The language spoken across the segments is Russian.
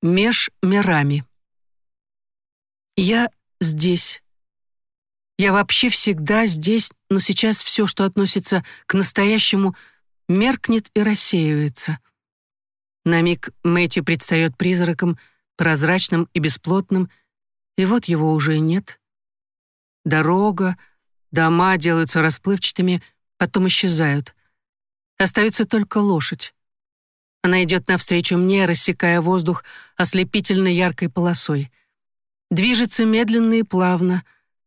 Меж мирами. Я здесь. Я вообще всегда здесь, но сейчас все, что относится к настоящему, меркнет и рассеивается. На миг Мэтью предстает призраком, прозрачным и бесплотным, и вот его уже нет. Дорога, дома делаются расплывчатыми, потом исчезают. Остается только лошадь. Она идет навстречу мне, рассекая воздух ослепительно яркой полосой. Движется медленно и плавно,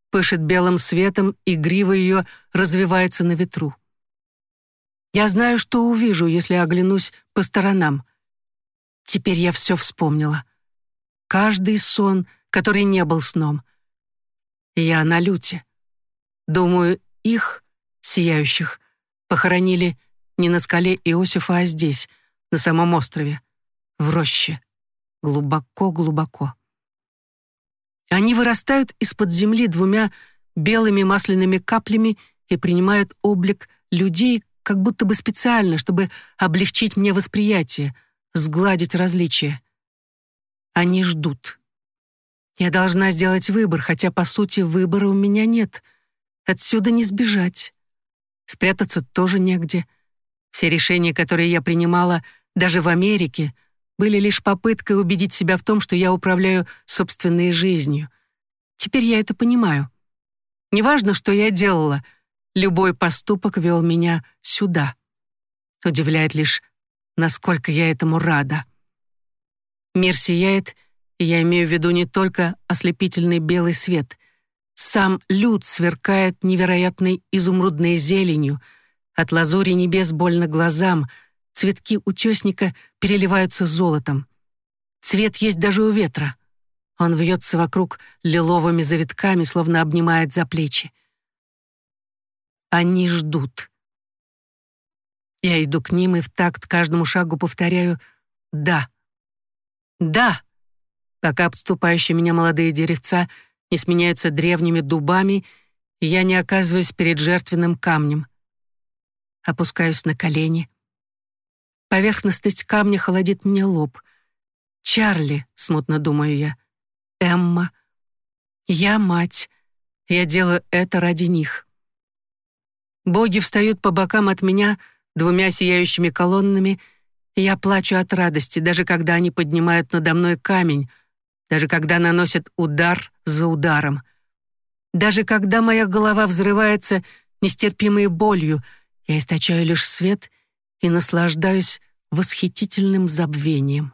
пышет белым светом, и грива ее развивается на ветру. Я знаю, что увижу, если оглянусь по сторонам. Теперь я все вспомнила. Каждый сон, который не был сном. Я на люте. Думаю, их, сияющих, похоронили не на скале Иосифа, а здесь — на самом острове, в роще, глубоко-глубоко. Они вырастают из-под земли двумя белыми масляными каплями и принимают облик людей как будто бы специально, чтобы облегчить мне восприятие, сгладить различия. Они ждут. Я должна сделать выбор, хотя, по сути, выбора у меня нет. Отсюда не сбежать. Спрятаться тоже негде. Все решения, которые я принимала — даже в Америке, были лишь попыткой убедить себя в том, что я управляю собственной жизнью. Теперь я это понимаю. Неважно, что я делала, любой поступок вел меня сюда. Удивляет лишь, насколько я этому рада. Мир сияет, и я имею в виду не только ослепительный белый свет. Сам люд сверкает невероятной изумрудной зеленью, от лазури небес больно глазам — Цветки утесника переливаются золотом. Цвет есть даже у ветра. Он вьется вокруг лиловыми завитками, словно обнимает за плечи. Они ждут. Я иду к ним и в такт каждому шагу повторяю «да». «Да», пока обступающие меня молодые деревца не сменяются древними дубами, я не оказываюсь перед жертвенным камнем. Опускаюсь на колени — Поверхность камня холодит мне лоб. «Чарли», — смутно думаю я, — «Эмма». Я мать. Я делаю это ради них. Боги встают по бокам от меня двумя сияющими колоннами, я плачу от радости, даже когда они поднимают надо мной камень, даже когда наносят удар за ударом. Даже когда моя голова взрывается нестерпимой болью, я источаю лишь свет — и наслаждаюсь восхитительным забвением.